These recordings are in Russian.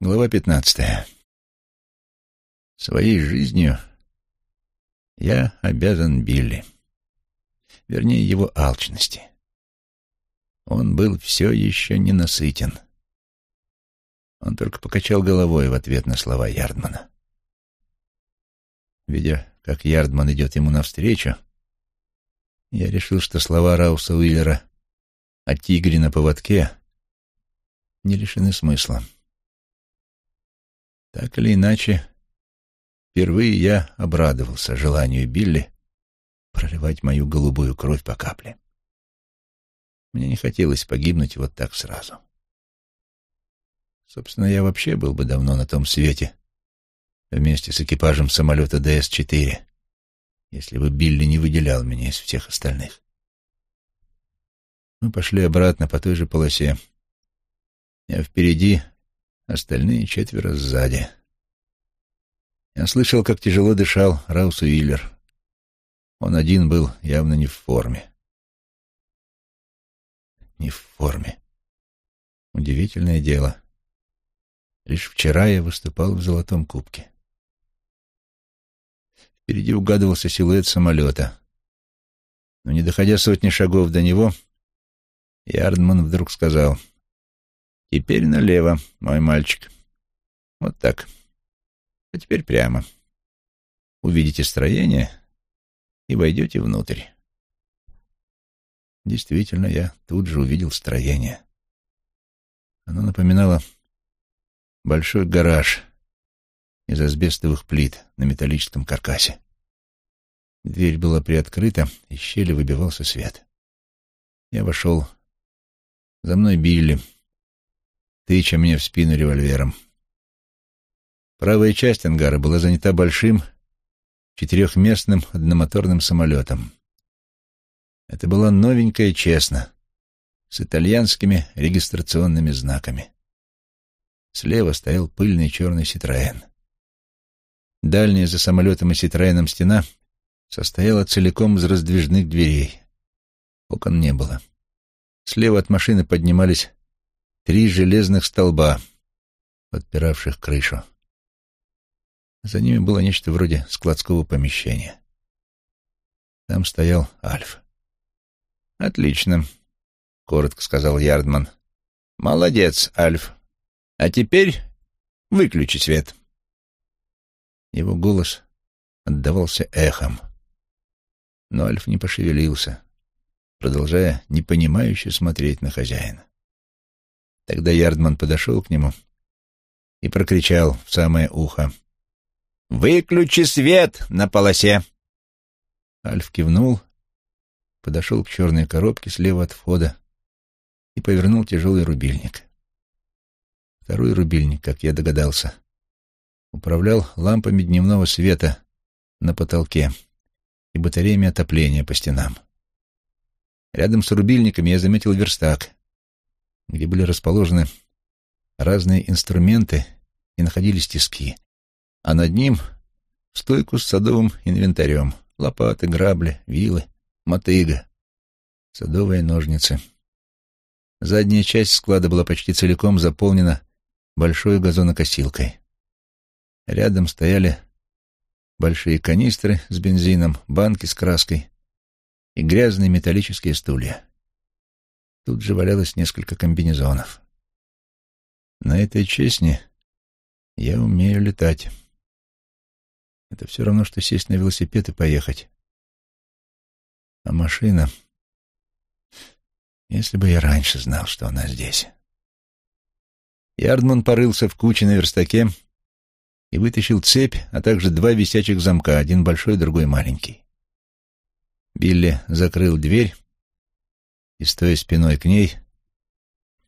Глава пятнадцатая. Своей жизнью я обязан Билли. Вернее, его алчности. Он был все еще ненасытен. Он только покачал головой в ответ на слова Ярдмана. Видя, как Ярдман идет ему навстречу, я решил, что слова Рауса Уиллера о тигре на поводке не лишены смысла. Так или иначе, впервые я обрадовался желанию Билли проливать мою голубую кровь по капле. Мне не хотелось погибнуть вот так сразу. Собственно, я вообще был бы давно на том свете вместе с экипажем самолета ДС-4, если бы Билли не выделял меня из всех остальных. Мы пошли обратно по той же полосе. Я впереди, остальные четверо сзади. Я слышал, как тяжело дышал Раус Уиллер. Он один был явно не в форме. Не в форме. Удивительное дело. Лишь вчера я выступал в Золотом Кубке. Впереди угадывался силуэт самолета. Но не доходя сотни шагов до него, Ярдман вдруг сказал — Теперь налево, мой мальчик. Вот так. А теперь прямо. Увидите строение и войдете внутрь. Действительно, я тут же увидел строение. Оно напоминало большой гараж из асбестовых плит на металлическом каркасе. Дверь была приоткрыта, из щели выбивался свет. Я вошел. За мной Билли — тыча мне в спину револьвером. Правая часть ангара была занята большим четырехместным одномоторным самолетом. Это была новенькая честно, с итальянскими регистрационными знаками. Слева стоял пыльный черный Ситроен. Дальняя за самолетом и Ситроеном стена состояла целиком из раздвижных дверей. Окон не было. Слева от машины поднимались три железных столба, подпиравших крышу. За ними было нечто вроде складского помещения. Там стоял Альф. «Отлично», — коротко сказал Ярдман. «Молодец, Альф. А теперь выключи свет». Его голос отдавался эхом. Но Альф не пошевелился, продолжая непонимающе смотреть на хозяина. Тогда Ярдман подошел к нему и прокричал в самое ухо. «Выключи свет на полосе!» Альф кивнул, подошел к черной коробке слева от входа и повернул тяжелый рубильник. Второй рубильник, как я догадался, управлял лампами дневного света на потолке и батареями отопления по стенам. Рядом с рубильниками я заметил верстак, где были расположены разные инструменты и находились тиски, а над ним — стойку с садовым инвентарем, лопаты, грабли, вилы, мотыга, садовые ножницы. Задняя часть склада была почти целиком заполнена большой газонокосилкой. Рядом стояли большие канистры с бензином, банки с краской и грязные металлические стулья. Тут же валялось несколько комбинезонов. На этой честне я умею летать. Это все равно, что сесть на велосипед и поехать. А машина... Если бы я раньше знал, что она здесь. Ярдман порылся в куче на верстаке и вытащил цепь, а также два висячих замка, один большой, другой маленький. Билли закрыл дверь и, стоя спиной к ней,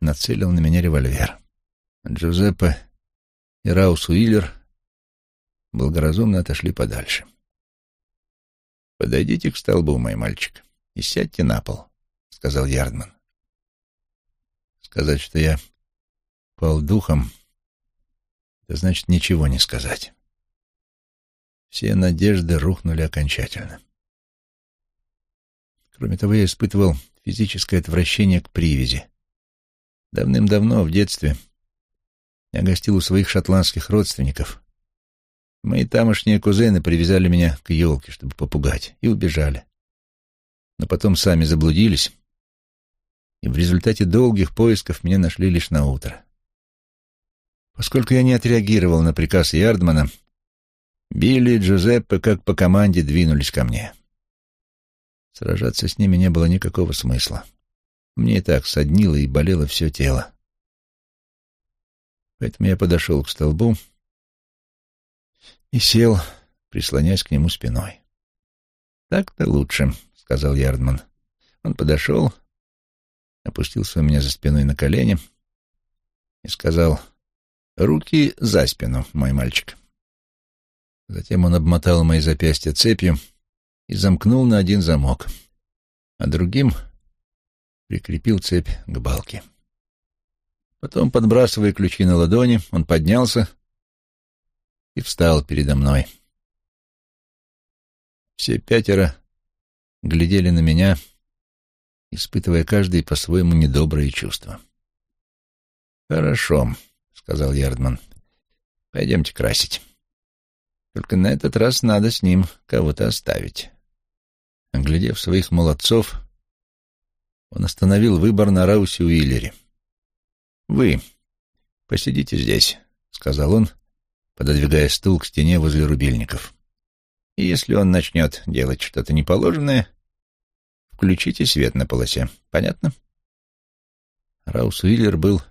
нацелил на меня револьвер. Джузеппе и Раус Уиллер благоразумно отошли подальше. «Подойдите к столбу, мой мальчик, и сядьте на пол», — сказал Ярдман. Сказать, что я пал духом, это значит ничего не сказать. Все надежды рухнули окончательно. Кроме того, я испытывал физическое отвращение к привязи. Давным-давно, в детстве, Я гостил у своих шотландских родственников. Мои тамошние кузены привязали меня к елке, чтобы попугать, и убежали. Но потом сами заблудились, и в результате долгих поисков меня нашли лишь на утро. Поскольку я не отреагировал на приказ Ярдмана, Билли и Джузеппе как по команде двинулись ко мне. Сражаться с ними не было никакого смысла. Мне и так соднило и болело все тело. Поэтому я подошел к столбу и сел, прислонясь к нему спиной. «Так-то лучше», — сказал Ярдман. Он подошел, опустился у меня за спиной на колени и сказал, «Руки за спину, мой мальчик». Затем он обмотал мои запястья цепью и замкнул на один замок, а другим прикрепил цепь к балке. Потом, подбрасывая ключи на ладони, он поднялся и встал передо мной. Все пятеро глядели на меня, испытывая каждый по-своему недобрые чувства. «Хорошо», — сказал Ярдман. «Пойдемте красить. Только на этот раз надо с ним кого-то оставить». Оглядев своих молодцов, он остановил выбор на Раусе Уиллере. «Вы посидите здесь», — сказал он, пододвигая стул к стене возле рубильников. «И если он начнет делать что-то неположенное, включите свет на полосе. Понятно?» Раус Уиллер был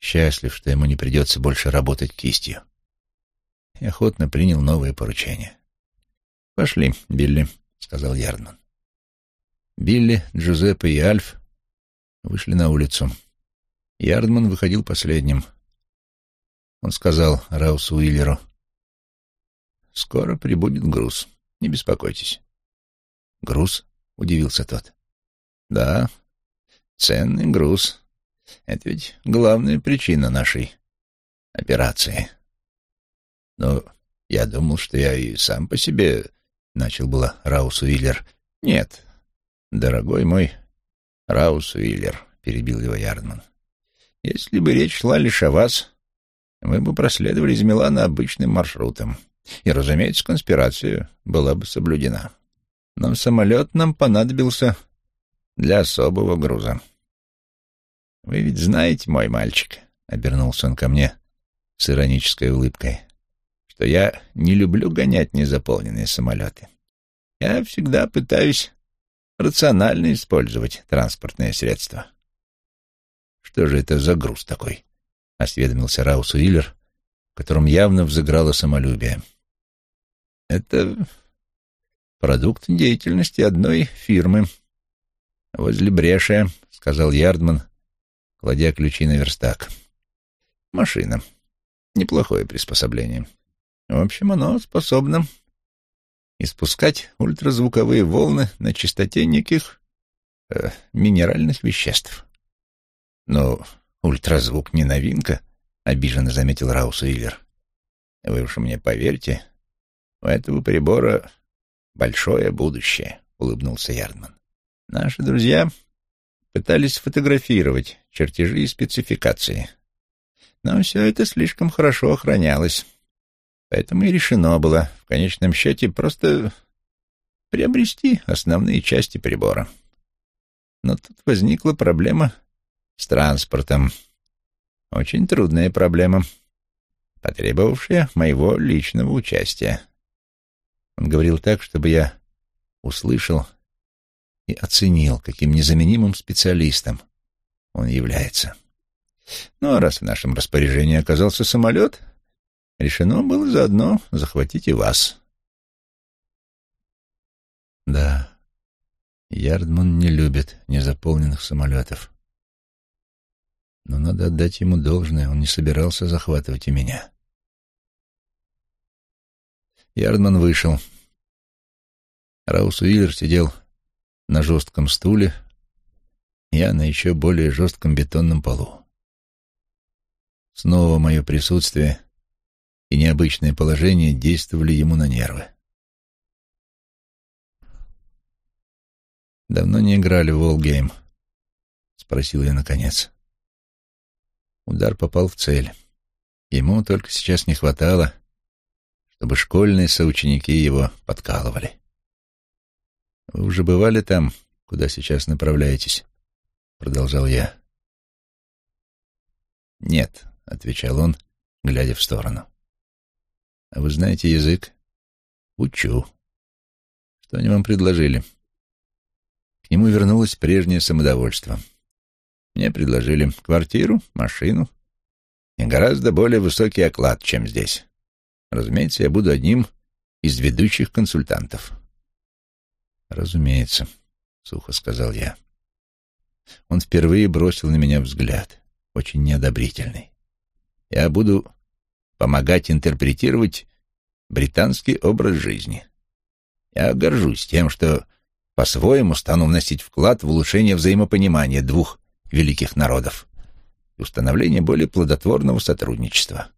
счастлив, что ему не придется больше работать кистью. И охотно принял новые поручения. «Пошли, Билли», — сказал Ярдман. Билли, Джузеппе и Альф вышли на улицу. Ярдман выходил последним. Он сказал Раусу Уиллеру, «Скоро прибудет груз, не беспокойтесь». «Груз?» — удивился тот. «Да, ценный груз. Это ведь главная причина нашей операции. Но я думал, что я и сам по себе...» — начал было Раус Уиллер. «Нет, «Дорогой мой Раус Уиллер», — перебил его Ярдман, — «если бы речь шла лишь о вас, мы бы проследовали из Милана обычным маршрутом, и, разумеется, конспирация была бы соблюдена. Но самолет нам понадобился для особого груза. Вы ведь знаете, мой мальчик, — обернулся он ко мне с иронической улыбкой, — что я не люблю гонять незаполненные самолеты. Я всегда пытаюсь рационально использовать транспортное средство. «Что же это за груз такой?» — осведомился Раус Уиллер, в котором явно взыграло самолюбие. «Это продукт деятельности одной фирмы. Возле Бреша», — сказал Ярдман, кладя ключи на верстак. «Машина. Неплохое приспособление. В общем, оно способно испускать ультразвуковые волны на частоте неких э, минеральных веществ. Но ультразвук не новинка, обиженно заметил Раус Уиллер. Вы уж мне поверьте, у этого прибора большое будущее, улыбнулся Ярдман. Наши друзья пытались сфотографировать чертежи и спецификации. Но все это слишком хорошо охранялось. Поэтому и решено было в конечном счете просто приобрести основные части прибора. Но тут возникла проблема с транспортом. Очень трудная проблема, потребовавшая моего личного участия. Он говорил так, чтобы я услышал и оценил, каким незаменимым специалистом он является. Ну, а раз в нашем распоряжении оказался самолет, решено было заодно захватить и вас. Да, Ярдман не любит незаполненных самолетов. Но надо отдать ему должное, он не собирался захватывать и меня. Ярдман вышел. Раус Уиллер сидел на жестком стуле, я на еще более жестком бетонном полу. Снова мое присутствие и необычное положение действовали ему на нервы. «Давно не играли в Волгейм?» — спросил я наконец. Удар попал в цель. Ему только сейчас не хватало, чтобы школьные соученики его подкалывали. «Вы уже бывали там, куда сейчас направляетесь?» — продолжал я. «Нет», — отвечал он, глядя в сторону. «А вы знаете язык?» «Учу». «Что они вам предложили?» К нему вернулось прежнее самодовольство. Мне предложили квартиру, машину и гораздо более высокий оклад, чем здесь. Разумеется, я буду одним из ведущих консультантов. «Разумеется», — сухо сказал я. Он впервые бросил на меня взгляд, очень неодобрительный. «Я буду помогать интерпретировать британский образ жизни. Я горжусь тем, что по-своему стану вносить вклад в улучшение взаимопонимания двух великих народов и установление более плодотворного сотрудничества.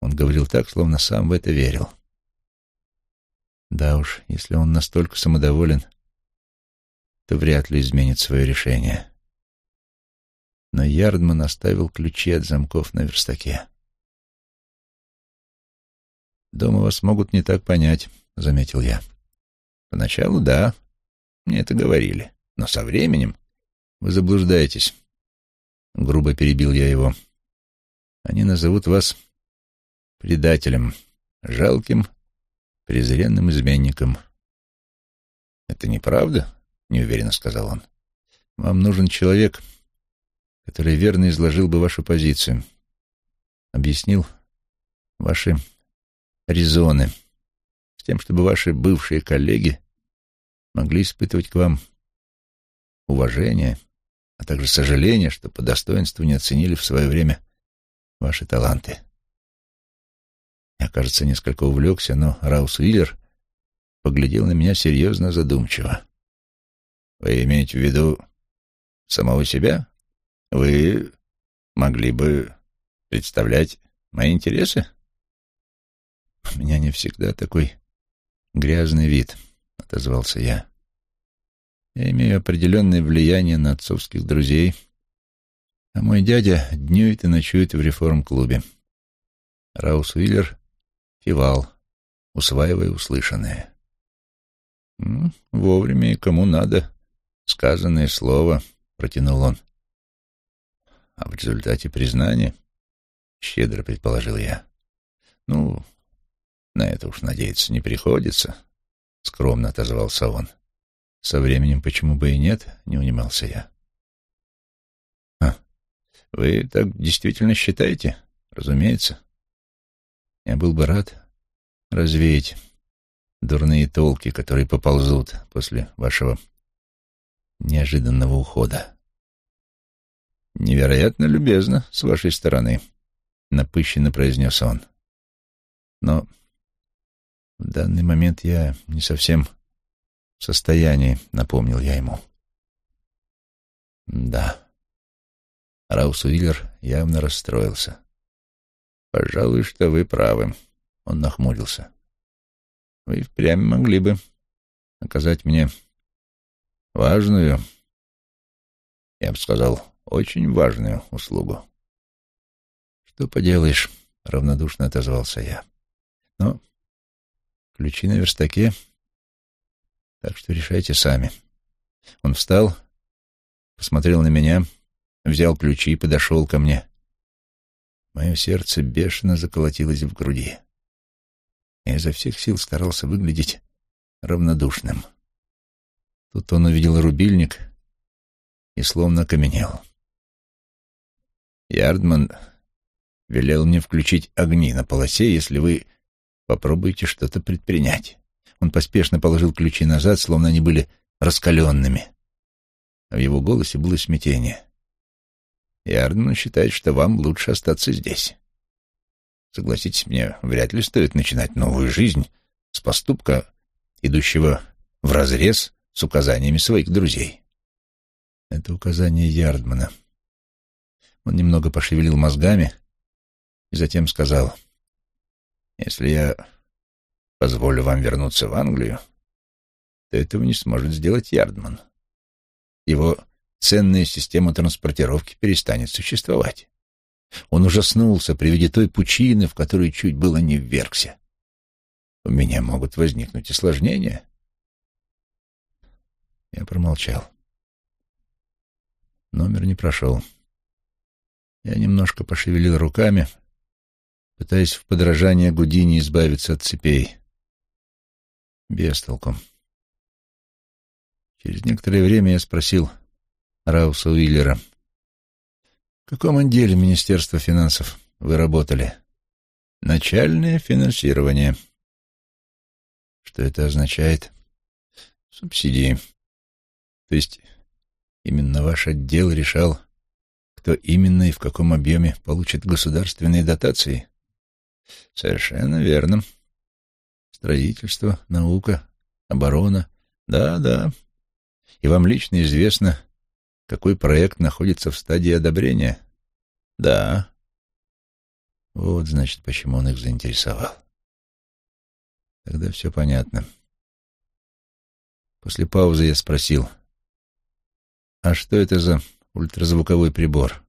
Он говорил так, словно сам в это верил. Да уж, если он настолько самодоволен, то вряд ли изменит свое решение. Но Ярдман оставил ключи от замков на верстаке. «Дома вас могут не так понять», — заметил я. «Поначалу, да, мне это говорили, но со временем вы заблуждаетесь». Грубо перебил я его. «Они назовут вас предателем, жалким презренным изменником. «Это неправда?» — неуверенно сказал он. «Вам нужен человек, который верно изложил бы вашу позицию, объяснил ваши резоны, с тем, чтобы ваши бывшие коллеги могли испытывать к вам уважение, а также сожаление, что по достоинству не оценили в свое время ваши таланты. Я, кажется, несколько увлекся, но Раус Уиллер поглядел на меня серьезно задумчиво. «Вы имеете в виду самого себя? Вы могли бы представлять мои интересы?» «У меня не всегда такой грязный вид», — отозвался я. «Я имею определенное влияние на отцовских друзей, а мой дядя днюет и ночует в реформ-клубе». Раус Уиллер кивал, усваивая услышанное. «Вовремя и кому надо, сказанное слово», — протянул он. «А в результате признания?» — щедро предположил я. «Ну, на это уж надеяться не приходится», — скромно отозвался он. «Со временем почему бы и нет?» — не унимался я. «А, вы так действительно считаете?» «Разумеется. Я был бы рад развеять дурные толки, которые поползут после вашего неожиданного ухода. «Невероятно любезно с вашей стороны», — напыщенно произнес он. «Но в данный момент я не совсем в состоянии», — напомнил я ему. «Да». Раус Уиллер явно расстроился. «Пожалуй, что вы правы», — он нахмурился. «Вы впрямь могли бы оказать мне важную, я бы сказал, очень важную услугу». «Что поделаешь», — равнодушно отозвался я. «Но ключи на верстаке, так что решайте сами». Он встал, посмотрел на меня, взял ключи и подошел ко мне. Мое сердце бешено заколотилось в груди. Я изо всех сил старался выглядеть равнодушным. Тут он увидел рубильник и словно окаменел. Ярдман велел мне включить огни на полосе, если вы попробуете что-то предпринять. Он поспешно положил ключи назад, словно они были раскаленными. В его голосе было смятение. Ярдман считает, что вам лучше остаться здесь. Согласитесь, мне вряд ли стоит начинать новую жизнь с поступка, идущего вразрез с указаниями своих друзей. Это указание Ярдмана. Он немного пошевелил мозгами и затем сказал, «Если я позволю вам вернуться в Англию, то этого не сможет сделать Ярдман. Его ценная система транспортировки перестанет существовать. Он ужаснулся при виде той пучины, в которую чуть было не ввергся. У меня могут возникнуть осложнения. Я промолчал. Номер не прошел. Я немножко пошевелил руками, пытаясь в подражание Гудини избавиться от цепей. Без толку. Через некоторое время я спросил Рауса Уиллера, «В каком отделе Министерства финансов вы работали?» «Начальное финансирование». «Что это означает?» «Субсидии». «То есть именно ваш отдел решал, кто именно и в каком объеме получит государственные дотации?» «Совершенно верно. Строительство, наука, оборона. Да, да, и вам лично известно, какой проект находится в стадии одобрения? Да. Вот, значит, почему он их заинтересовал. Тогда все понятно. После паузы я спросил, а что это за ультразвуковой прибор?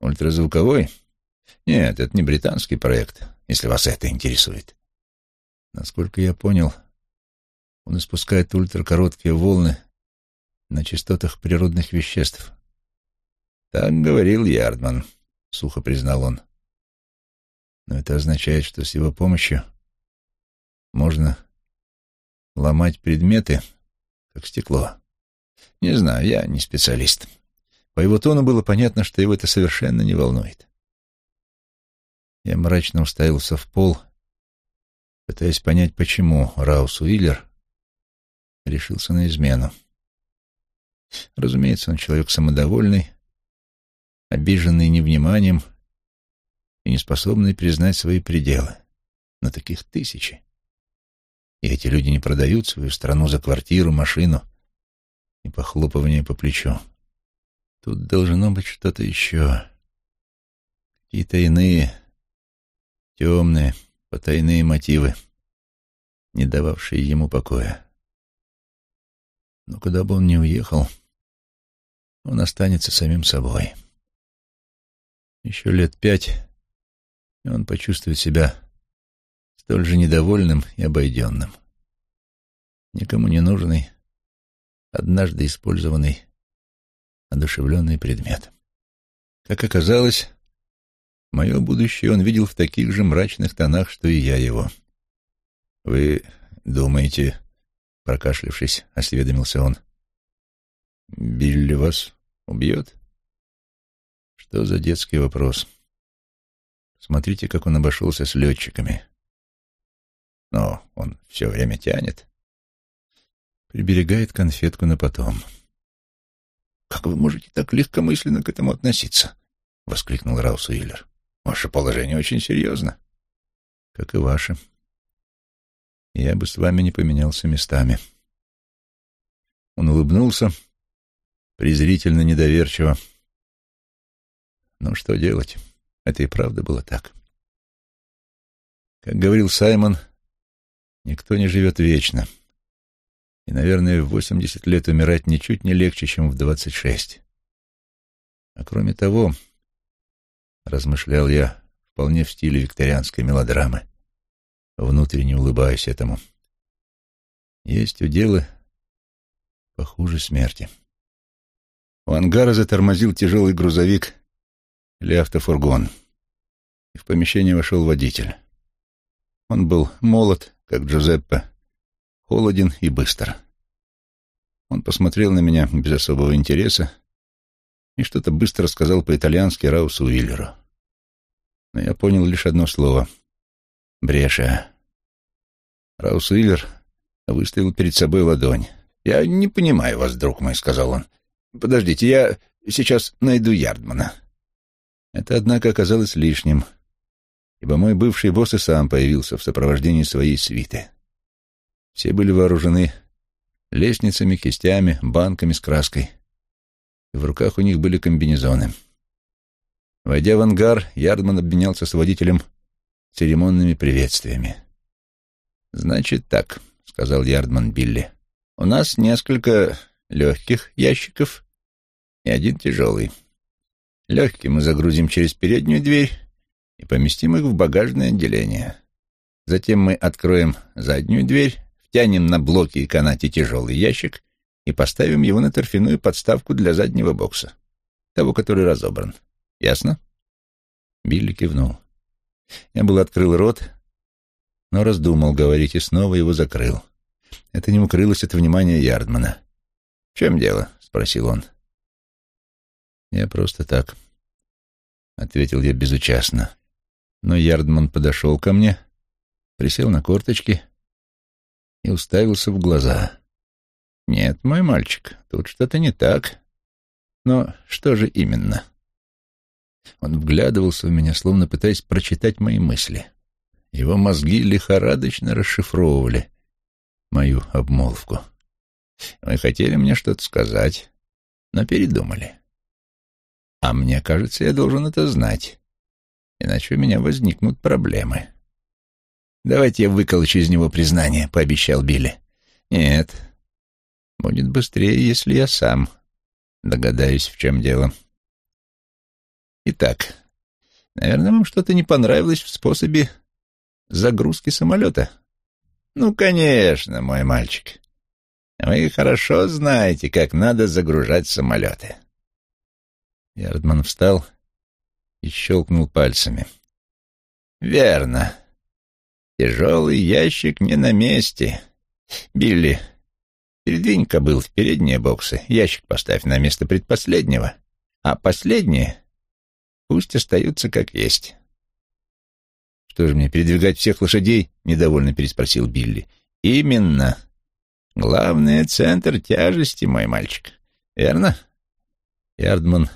Ультразвуковой? Нет, это не британский проект, если вас это интересует. Насколько я понял, он испускает ультракороткие волны на частотах природных веществ. «Так говорил Ярдман», — сухо признал он. «Но это означает, что с его помощью можно ломать предметы, как стекло. Не знаю, я не специалист. По его тону было понятно, что его это совершенно не волнует. Я мрачно уставился в пол, пытаясь понять, почему Раус Уиллер решился на измену. Разумеется, он человек самодовольный, обиженный невниманием и неспособный признать свои пределы. Но таких тысячи. И эти люди не продают свою страну за квартиру, машину и похлопывание по плечу. Тут должно быть что-то еще. Какие-то иные, темные, потайные мотивы, не дававшие ему покоя. Но куда бы он ни уехал, он останется самим собой. Еще лет пять, и он почувствует себя столь же недовольным и обойденным. Никому не нужный, однажды использованный, одушевленный предмет. Как оказалось, мое будущее он видел в таких же мрачных тонах, что и я его. «Вы думаете, Прокашлявшись, осведомился он. «Билли вас убьет?» Что за детский вопрос? Смотрите, как он обошелся с летчиками. Но он все время тянет. Приберегает конфетку на потом. «Как вы можете так легкомысленно к этому относиться?» — воскликнул Раус Уиллер. «Ваше положение очень серьезно». «Как и ваше», я бы с вами не поменялся местами. Он улыбнулся, презрительно недоверчиво. Ну, что делать? Это и правда было так. Как говорил Саймон, никто не живет вечно. И, наверное, в восемьдесят лет умирать ничуть не легче, чем в двадцать шесть. А кроме того, размышлял я вполне в стиле викторианской мелодрамы, внутренне улыбаясь этому. Есть уделы похуже смерти. У ангара затормозил тяжелый грузовик или автофургон, и в помещение вошел водитель. Он был молод, как Джузеппе, холоден и быстр. Он посмотрел на меня без особого интереса и что-то быстро сказал по-итальянски Раусу Уиллеру. Но я понял лишь одно слово — Бреша. Раус Уиллер выставил перед собой ладонь. «Я не понимаю вас, друг мой», — сказал он. «Подождите, я сейчас найду Ярдмана». Это, однако, оказалось лишним, ибо мой бывший босс и сам появился в сопровождении своей свиты. Все были вооружены лестницами, кистями, банками с краской. В руках у них были комбинезоны. Войдя в ангар, Ярдман обменялся с водителем церемонными приветствиями. «Значит так», — сказал Ярдман Билли. «У нас несколько легких ящиков и один тяжелый. Легкие мы загрузим через переднюю дверь и поместим их в багажное отделение. Затем мы откроем заднюю дверь, втянем на блоки и канате тяжелый ящик и поставим его на торфяную подставку для заднего бокса, того, который разобран. Ясно? Билли кивнул. Я был открыл рот, но раздумал говорить и снова его закрыл. Это не укрылось от внимания Ярдмана. «В чем дело?» — спросил он. «Я просто так», — ответил я безучастно. Но Ярдман подошел ко мне, присел на корточки и уставился в глаза. «Нет, мой мальчик, тут что-то не так. Но что же именно?» Он вглядывался в меня, словно пытаясь прочитать мои мысли. Его мозги лихорадочно расшифровывали мою обмолвку. Вы хотели мне что-то сказать, но передумали. А мне кажется, я должен это знать, иначе у меня возникнут проблемы. «Давайте я выколочу из него признание», — пообещал Билли. «Нет, будет быстрее, если я сам догадаюсь, в чем дело». Итак, наверное, вам что-то не понравилось в способе загрузки самолета? Ну, конечно, мой мальчик. Вы хорошо знаете, как надо загружать самолеты. Ярдман встал и щелкнул пальцами. Верно. Тяжелый ящик не на месте. Билли, передвинь кобыл в передние боксы, ящик поставь на место предпоследнего, а последние Пусть остаются как есть. «Что же мне, передвигать всех лошадей?» — недовольно переспросил Билли. «Именно. Главный центр тяжести, мой мальчик. Верно?» Ярдман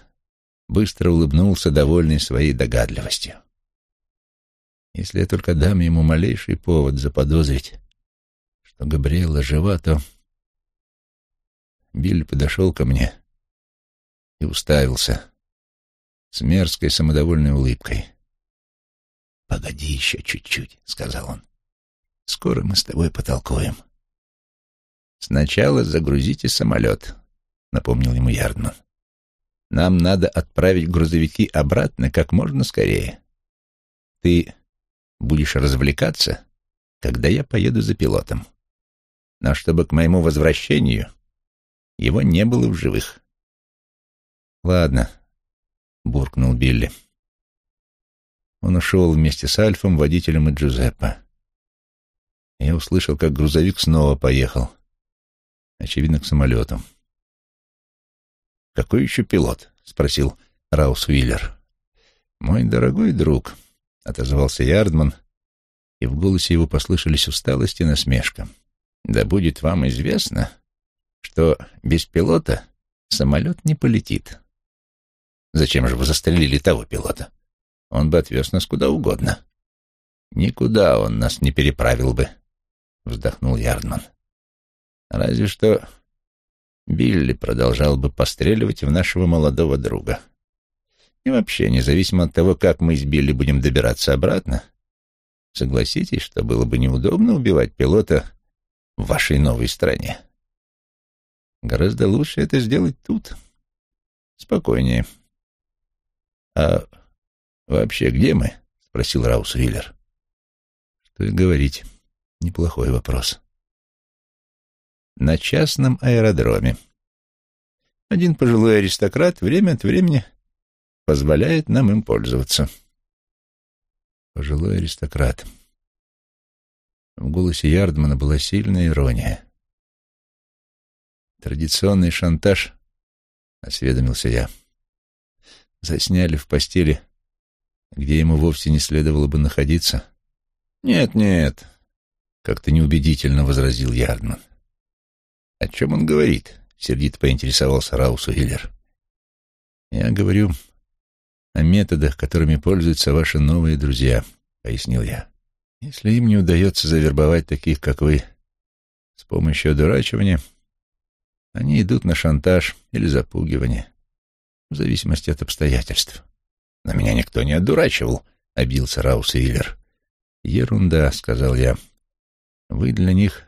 быстро улыбнулся, довольный своей догадливостью. «Если я только дам ему малейший повод заподозрить, что Габриэла жива, то...» Билли подошел ко мне и уставился с мерзкой самодовольной улыбкой. «Погоди еще чуть-чуть», — сказал он. «Скоро мы с тобой потолкуем». «Сначала загрузите самолет», — напомнил ему Ярдман. «Нам надо отправить грузовики обратно как можно скорее. Ты будешь развлекаться, когда я поеду за пилотом. Но чтобы к моему возвращению его не было в живых». «Ладно», — буркнул Билли. Он ушел вместе с Альфом, водителем и Джузеппе. Я услышал, как грузовик снова поехал. Очевидно, к самолету. «Какой еще пилот?» — спросил Раус Уиллер. «Мой дорогой друг», — отозвался Ярдман, и в голосе его послышались усталость и насмешка. «Да будет вам известно, что без пилота самолет не полетит». Зачем же вы застрелили того пилота? Он бы отвез нас куда угодно. Никуда он нас не переправил бы, вздохнул Ярдман. Разве что Билли продолжал бы постреливать в нашего молодого друга. И вообще, независимо от того, как мы с Билли будем добираться обратно, согласитесь, что было бы неудобно убивать пилота в вашей новой стране. Гораздо лучше это сделать тут. Спокойнее. «А вообще где мы?» — спросил Раус Виллер. «Что и говорить. Неплохой вопрос». «На частном аэродроме. Один пожилой аристократ время от времени позволяет нам им пользоваться». «Пожилой аристократ». В голосе Ярдмана была сильная ирония. «Традиционный шантаж», — осведомился я засняли в постели, где ему вовсе не следовало бы находиться? Нет, нет, как-то неубедительно возразил Ярдман. О чем он говорит? Сердито поинтересовался Раус Уиллер. Я говорю о методах, которыми пользуются ваши новые друзья, пояснил я. Если им не удается завербовать таких, как вы, с помощью одурачивания, они идут на шантаж или запугивание в зависимости от обстоятельств. На меня никто не одурачивал, — обился Раус Виллер. Ерунда, — сказал я. Вы для них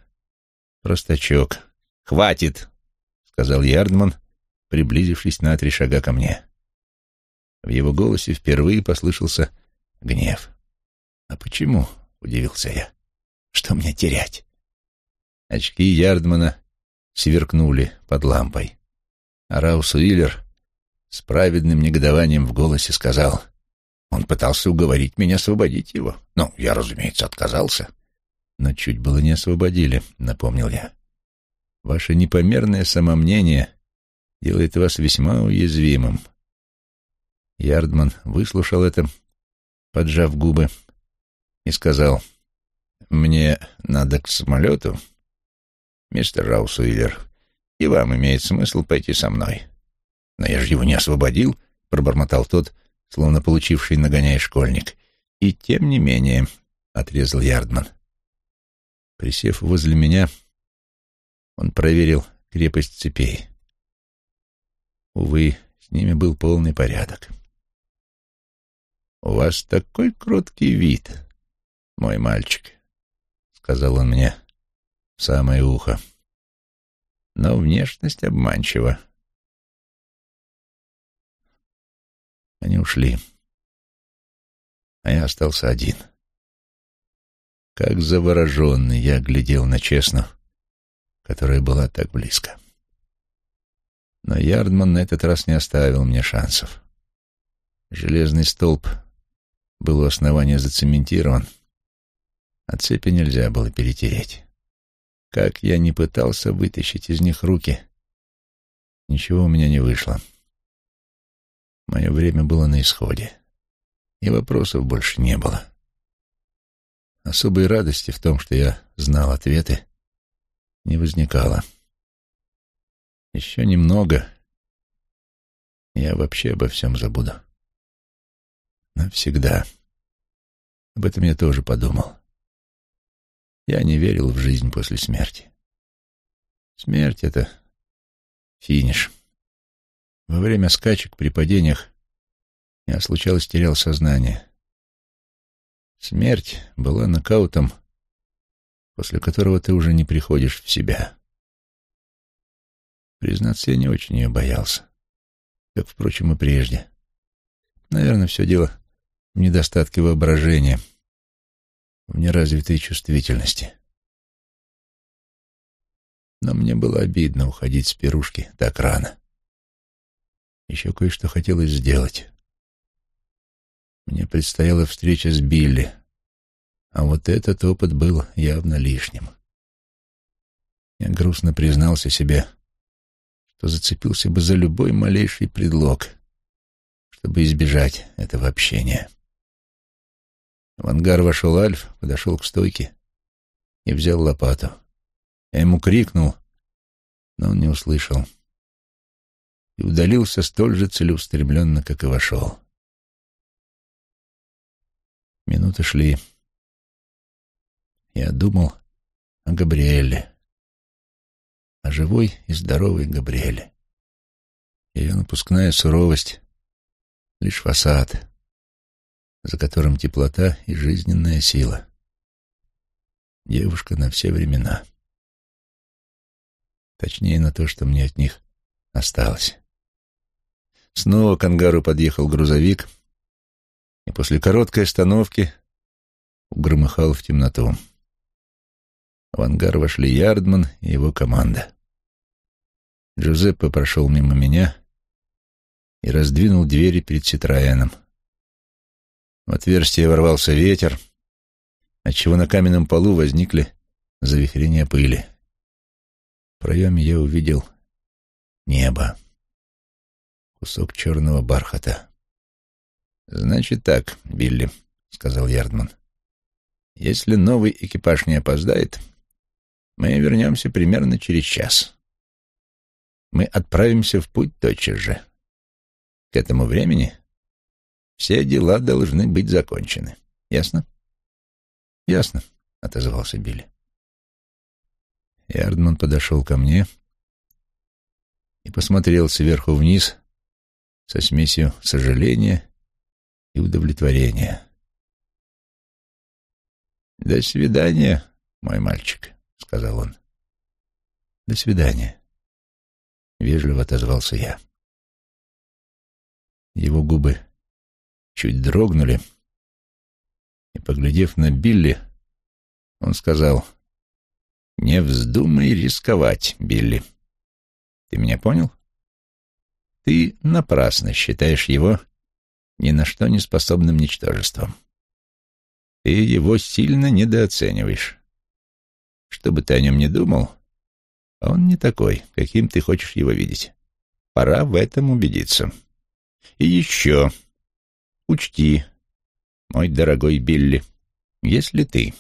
простачок. Хватит, — сказал Ярдман, приблизившись на три шага ко мне. В его голосе впервые послышался гнев. «А почему?» — удивился я. «Что мне терять?» Очки Ярдмана сверкнули под лампой. А Раус Уиллер с праведным негодованием в голосе сказал, «Он пытался уговорить меня освободить его. Ну, я, разумеется, отказался». «Но чуть было не освободили», — напомнил я. «Ваше непомерное самомнение делает вас весьма уязвимым». Ярдман выслушал это, поджав губы, и сказал, «Мне надо к самолету, мистер Раусуиллер, и вам имеет смысл пойти со мной». «Но я же его не освободил», — пробормотал тот, словно получивший нагоняй школьник. «И тем не менее», — отрезал Ярдман. Присев возле меня, он проверил крепость цепей. Увы, с ними был полный порядок. «У вас такой кроткий вид, мой мальчик», — сказал он мне в самое ухо. «Но внешность обманчива». Они ушли, а я остался один. Как завороженный я глядел на Честну, которая была так близко. Но Ярдман на этот раз не оставил мне шансов. Железный столб был у основания зацементирован, а цепи нельзя было перетереть. Как я не пытался вытащить из них руки, ничего у меня не вышло. Мое время было на исходе, и вопросов больше не было. Особой радости в том, что я знал ответы, не возникало. Еще немного, я вообще обо всем забуду. Навсегда. Об этом я тоже подумал. Я не верил в жизнь после смерти. Смерть — это финиш. Во время скачек при падениях я случалось терял сознание. Смерть была нокаутом, после которого ты уже не приходишь в себя. Признаться, я не очень ее боялся, как, впрочем, и прежде. Наверное, все дело в недостатке воображения, в неразвитой чувствительности. Но мне было обидно уходить с пирушки так рано. Еще кое-что хотелось сделать. Мне предстояла встреча с Билли, а вот этот опыт был явно лишним. Я грустно признался себе, что зацепился бы за любой малейший предлог, чтобы избежать этого общения. В ангар вошел Альф, подошел к стойке и взял лопату. Я ему крикнул, но он не услышал и удалился столь же целеустремленно, как и вошел. Минуты шли. Я думал о Габриэле, о живой и здоровой Габриэле. Ее напускная суровость — лишь фасад, за которым теплота и жизненная сила. Девушка на все времена. Точнее, на то, что мне от них осталось. Снова к ангару подъехал грузовик — и после короткой остановки угромыхал в темноту. В ангар вошли Ярдман и его команда. Джузеппе прошел мимо меня и раздвинул двери перед Ситроэном. В отверстие ворвался ветер, отчего на каменном полу возникли завихрения пыли. В проеме я увидел небо, кусок черного бархата. «Значит так, Билли», — сказал Ярдман. «Если новый экипаж не опоздает, мы вернемся примерно через час. Мы отправимся в путь тотчас же. К этому времени все дела должны быть закончены. Ясно?» «Ясно», — отозвался Билли. Ярдман подошел ко мне и посмотрел сверху вниз со смесью сожаления и удовлетворения. «До свидания, мой мальчик», — сказал он. «До свидания», — вежливо отозвался я. Его губы чуть дрогнули, и, поглядев на Билли, он сказал, «Не вздумай рисковать, Билли. Ты меня понял? Ты напрасно считаешь его ни на что не способным ничтожеством. Ты его сильно недооцениваешь. Что бы ты о нем ни думал, он не такой, каким ты хочешь его видеть. Пора в этом убедиться. И еще, учти, мой дорогой Билли, если ты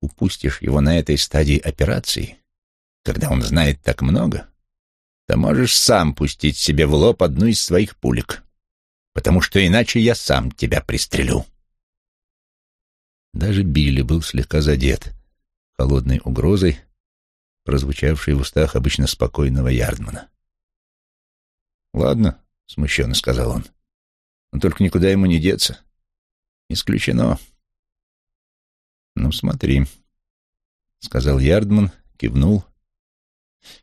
упустишь его на этой стадии операции, когда он знает так много, то можешь сам пустить себе в лоб одну из своих пулек, потому что иначе я сам тебя пристрелю. Даже Билли был слегка задет холодной угрозой, прозвучавшей в устах обычно спокойного Ярдмана. «Ладно», — смущенно сказал он, — «но только никуда ему не деться. Исключено». «Ну, смотри», — сказал Ярдман, кивнул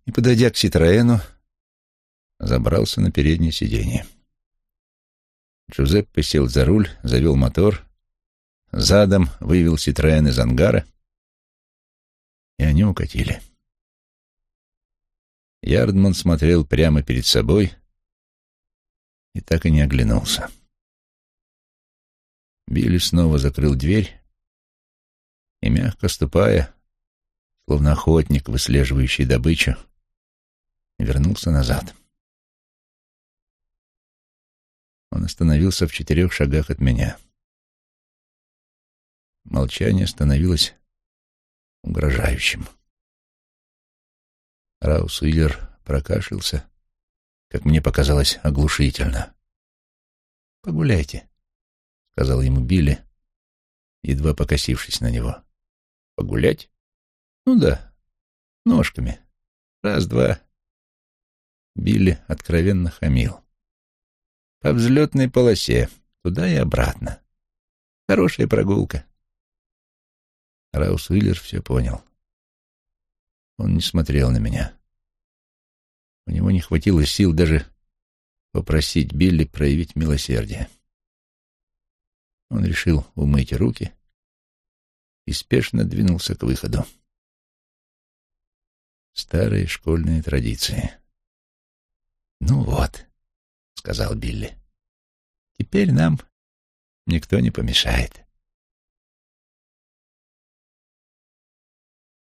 и, подойдя к Ситроэну, забрался на переднее сиденье. Джузеппе сел за руль, завел мотор, задом вывел Ситроэн из ангара, и они укатили. Ярдман смотрел прямо перед собой и так и не оглянулся. Билли снова закрыл дверь и, мягко ступая, словно охотник, выслеживающий добычу, вернулся назад. Он остановился в четырех шагах от меня. Молчание становилось угрожающим. Раус Уиллер прокашлялся, как мне показалось, оглушительно. «Погуляйте», — сказал ему Билли, едва покосившись на него. «Погулять?» «Ну да, ножками. Раз-два». Билли откровенно хамил. «По взлетной полосе, туда и обратно. Хорошая прогулка». Раус Уиллер все понял. Он не смотрел на меня. У него не хватило сил даже попросить Билли проявить милосердие. Он решил умыть руки и спешно двинулся к выходу. Старые школьные традиции. «Ну вот», — сказал Билли, — «теперь нам никто не помешает».